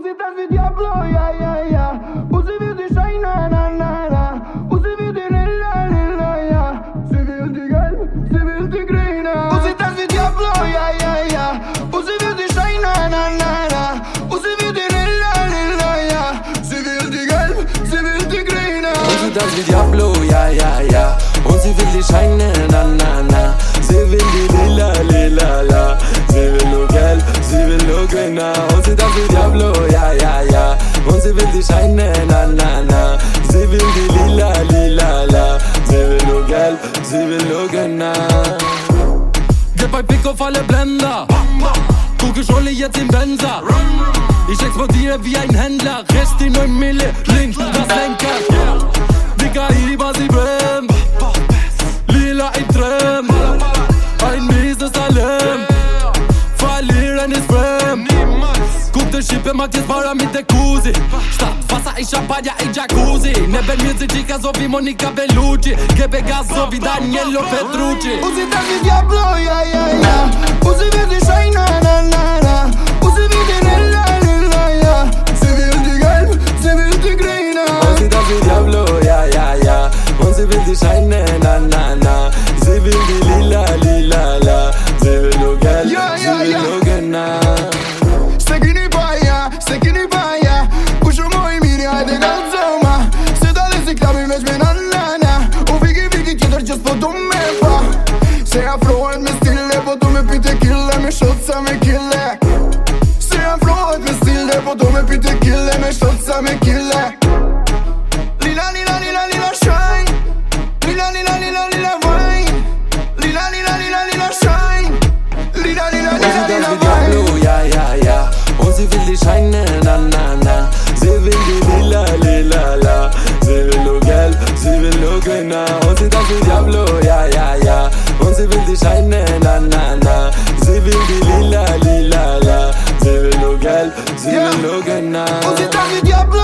Sie tanzt wie Diablo, ja, ja. Und sie will die Scheine, na, na, na. Sie will die Lila, Lila, ja. Sie will die Gelb, sie will die Grüne. Und sie tanzt wie Diablo, ja, ja. Und sie will die Scheine, na, na, na. Sie will die Lila, Lila, ja. Sie will die Gelb, sie will die Grüne. Und sie tanzt wie Diablo, ja, ja, ja. Und sie will die Scheine, na, na, na. Sie will die lila, lila, la. Sie will nur Geld, sie will nur Gewinner. Und sie tanzt wie Diablo. Die Scheine, na, na, na. Sie will die lila, lila, la. Sie will nur Geld, sie will nur Gewinner. Gib bei Pick auf alle Blender. Gucke Scholle jetzt im Benzer. Ich explodiere wie ein Händler. Rest in 9 Mille, links das Lenker. Digga, lieber sie brennt. Lila im Tram. Ein mieses Alem. Verlieren ist fremd. Ku të shqipe ma tjesë para mi të kuzi? Shta fasa i shampanja i jacuzzi. Ne ben mjëzi që ka zovi Monika Bellucci. Gebe gazovi Daniello Petrucci. Uzi ta mi diablo ja ja ja. Uzi vedi shaj na na na na. Uzi vedi nella nella ja. Se vedi galb, se vedi grejna Uzi ta mi diablo ja ja ja. Uzi vedi shaj na Se afrohet me stile, po du me pite kille Me shotësa me kille Se afrohet me stile, po du me pite kille Me shotësa me kille Lila, lila, lila, lila, shine Lila, lila, lila, lila, wine Lila, lila, lila, lila, shine Lila, lila, lila, lila, Diablo, ja, ja, ja. Und sie will die Scheine, na, na, na. Sie will die lila, lila, la. Sie will nur Geld, sie will nur Gewinner. na na na. Lila lila la. Diable